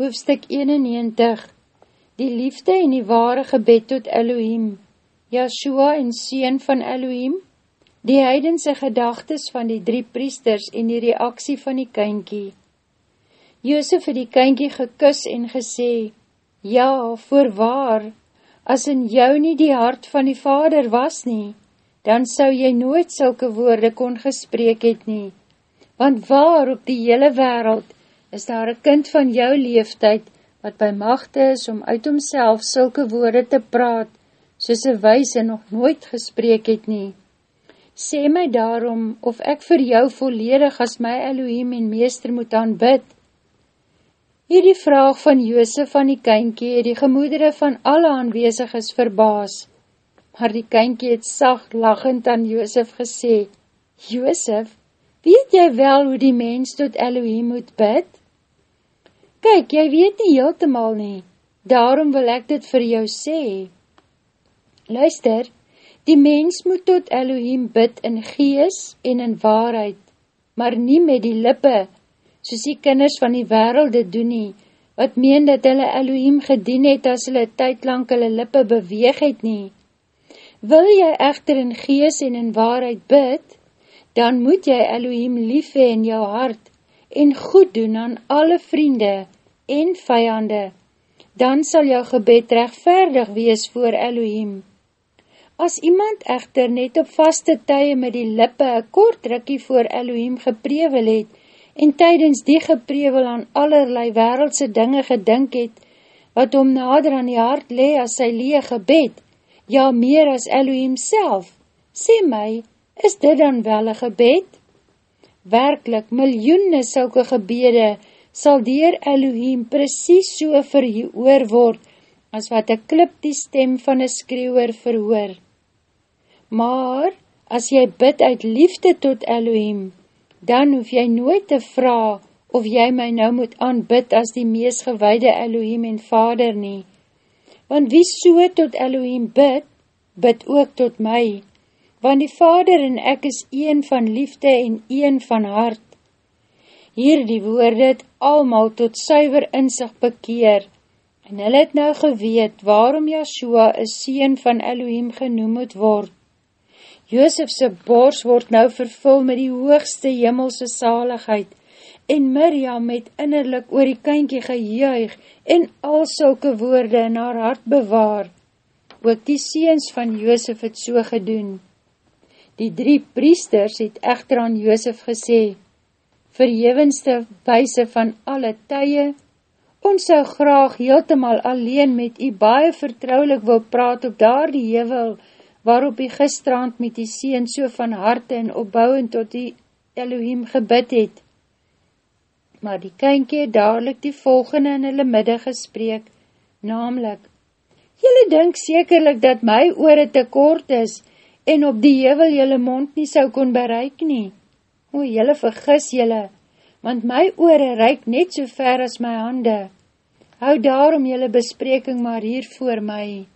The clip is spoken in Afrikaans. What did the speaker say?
Hoofstuk 91 Die liefde en die ware gebed tot Elohim Yahshua en Seen van Elohim Die heidense gedagtes van die drie priesters en die reaksie van die kynkie Joosef het die kynkie gekus en gesê Ja, voorwaar, as in jou nie die hart van die vader was nie, dan sou jy nooit sulke woorde kon gespreek het nie. Want waar op die hele wereld is daar een kind van jou leeftijd, wat by machte is om uit homself sulke woorde te praat, soos een wijse nog nooit gespreek het nie. Sê my daarom, of ek vir jou volledig as my Elohim en meester moet aanbid. Hierdie vraag van Joosef van die kynkie het die gemoedere van alle aanwezig is verbaas, maar die kynkie het sag lachend aan Joosef gesê, Joosef, weet jy wel hoe die mens tot Elohim moet bid? Kyk, jy weet nie heeltemaal nie, daarom wil ek dit vir jou sê. Luister, die mens moet tot Elohim bid in gees en in waarheid, maar nie met die lippe, soos die kinders van die werelde doen nie, wat meen dat hulle Elohim gedien het as hulle tydlang hulle lippe beweeg het nie. Wil jy echter in gees en in waarheid bid, dan moet jy Elohim lief in jou hart, en goed doen aan alle vriende en vijande, dan sal jou gebed rechtvaardig wees voor Elohim. As iemand echter net op vaste tye met die lippe een kort rikkie voor Elohim geprevel het, en tydens die geprevel aan allerlei wereldse dinge gedink het, wat om nader aan die hart le as sy lee gebed, ja meer as Elohim self, sê my, is dit dan wel een gebed? Werkelijk miljoene sulke gebede sal dier Elohim precies so verhoor word, as wat een klip die stem van een skreeuwer verhoor. Maar, as jy bid uit liefde tot Elohim, dan hoef jy nooit te vraag of jy my nou moet aanbid as die mees gewaide Elohim en Vader nie. Want wie so tot Elohim bid, bid ook tot my want die Vader en ek is een van liefde en een van hart. Hier die woorde het almal tot suiver inzicht bekeer, en hy het nou geweet waarom Yahshua een sien van Elohim genoem moet word. Joosefse bors word nou vervul met die hoogste jimmelse saligheid, en Miriam het innerlik oor die kynkie gejuig en al sulke woorde in haar hart bewaar. Ook die seens van Joosef het so gedoen. Die drie priesters het echter aan Joosef gesê, Verhevenste wijse van alle tye, ons sou graag heeltemal alleen met u baie vertrouwlik wil praat op daar die hevel, waarop u gistrand met die sien so van harte en opbouwend tot die Elohim gebid het. Maar die kynkie het dadelijk die volgende in hulle midde gespreek, namelijk, Julle dink sekerlik dat my oore te kort is, en op die hevel jylle mond nie sou kon bereik nie. O, jylle vergis jylle, want my oore reik net so ver as my hande. Hou daarom jylle bespreking maar hier voor my.